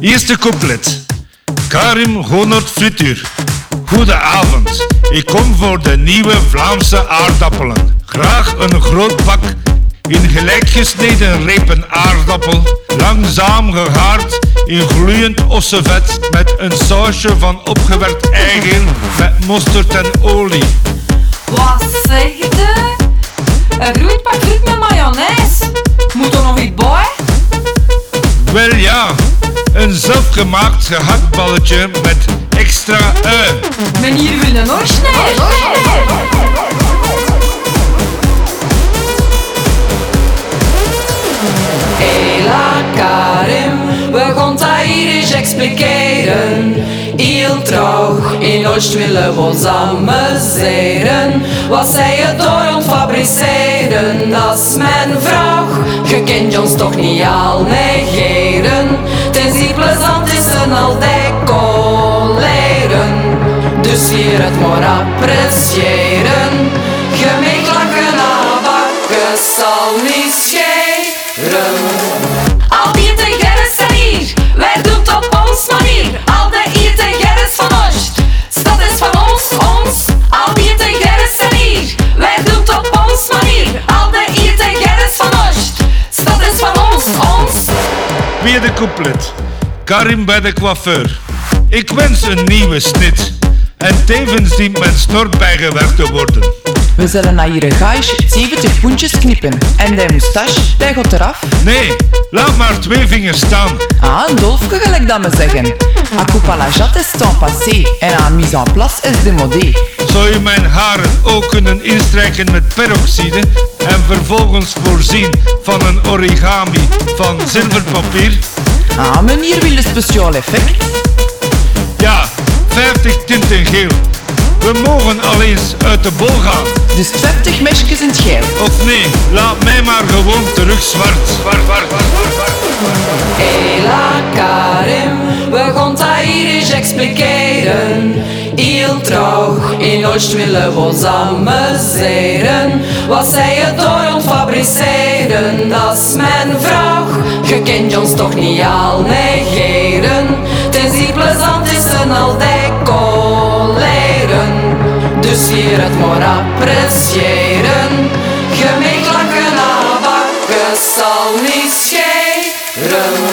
Eerste couplet. Karim Gonort Frituur. Goedenavond. Ik kom voor de nieuwe Vlaamse aardappelen. Graag een groot pak in gelijkgesneden repen aardappel. Langzaam gehaard in gloeiend ossevet met een sausje van opgewerkt eigen met mosterd en olie. Wat zeg je? Een groeipak friet met mayonaise. Moet er nog iets bij? Wel ja, een zelfgemaakt gehaktballetje met extra ui. Meneer wil een oorsnijder. Hela Karim, hier eens expliceren. Heel trouw, in Oost willen we ons amuseren. Wat zij je door ons fabriceren, dat is mijn vraag. Je kunt ons toch niet al negeren. Dus hier het maar appreciëren. Je mag lachen, abakken zal niet. Al die te gerres zijn hier, wij doen het op ons manier. Al de eten gerres van Oost, stad is van ons, ons. Al die te gerres zijn hier, wij doen het op ons manier. Al de eten gerres van Oost, stad is van ons, ons. Tweede couplet. Karim bij de coiffeur. Ik wens een nieuwe snit. En tevens dient mijn snor bijgewerkt te worden. We zullen naar hier gage 70 poentjes knippen. En de moustache, die gaat eraf. Nee, laat maar twee vingers staan. Ah, een dolfje gelijk dat me zeggen. A coupe à la jatte is temps passé. En aan mise en place is démodé. Zou je mijn haren ook kunnen instrijken met peroxide en vervolgens voorzien van een origami van zilverpapier? Ah, meneer wil een speciaal effect. Ja, 50 tinten geel. We mogen al eens uit de bol gaan. Dus 50 mesjes in het geel. Of nee, laat mij maar gewoon terug zwart. Zwart, zwart, zwart, zwart, zwart. Hela Karim, we gaan dat hier eens expliceren. Heel trouw, in Oost willen we ons amuseren. Wat zij je door ons fabriceren, dat is mijn vraag. Je kunt ons toch niet al negeren. Hier het maar appreciëren. Mag lachen, abakken zal niet scheren.